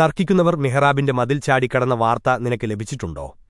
തർക്കിക്കുന്നവർ മെഹ്റാബിന്റെ മതിൽ ചാടിക്കടന്ന വാർത്ത നിനക്ക് ലഭിച്ചിട്ടുണ്ടോ?